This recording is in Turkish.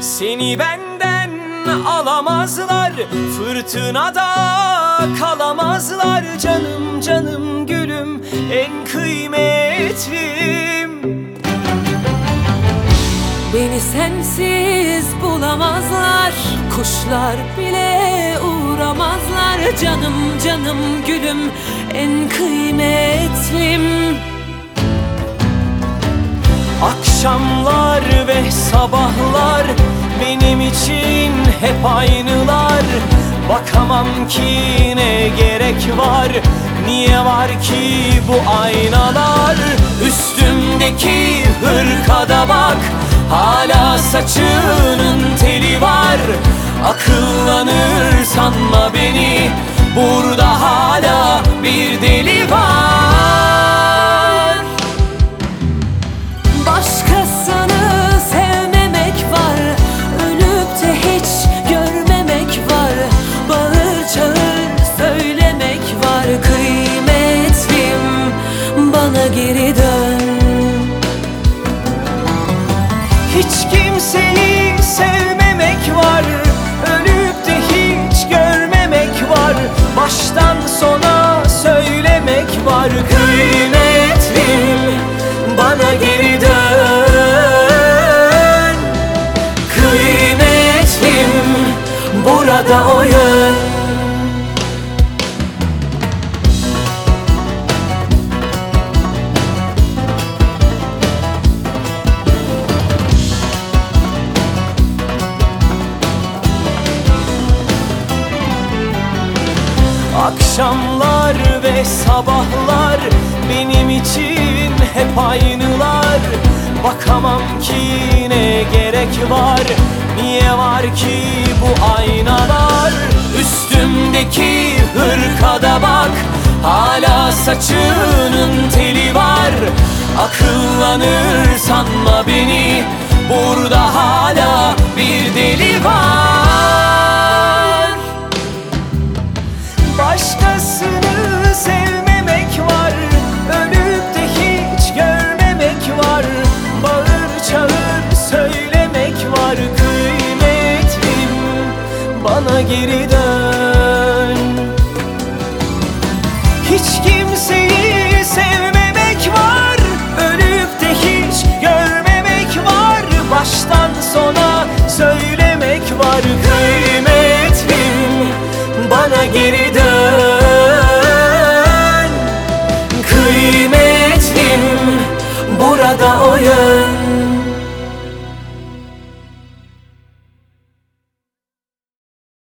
Seni benden alamazlar Fırtınada kalamazlar. Canım canım gülüm en kıymetlim. Beni sensiz bulamazlar Kuşlar bile uğramazlar. Canım canım gülüm en kıymetlim Akşamlar ve sabahlar benim için hep aynılar. Bakamam ki ne gerek var Niye var ki bu aynalar? Üstümdeki hırkada bak Hala saçının teli var. Akıllanır sanma Hiç kimseyi sevmemek var Ölüp de hiç görmemek var. Baştan sona söylemek var Kıymetlim bana geri dön. Kıymetlim burada o Akşamlar ve sabahlar benim için hep aynılar. Bakamam ki ne gerek var Niye var ki bu aynalar? Üstümdeki hırkada bak Hala saçının teli var. Akıllanır sanma beni Burada hala geri dön. Hiç kimseyi sevmemek var Ölüp de hiç görmemek var. Baştan sona söylemek var Kıymetlim bana geri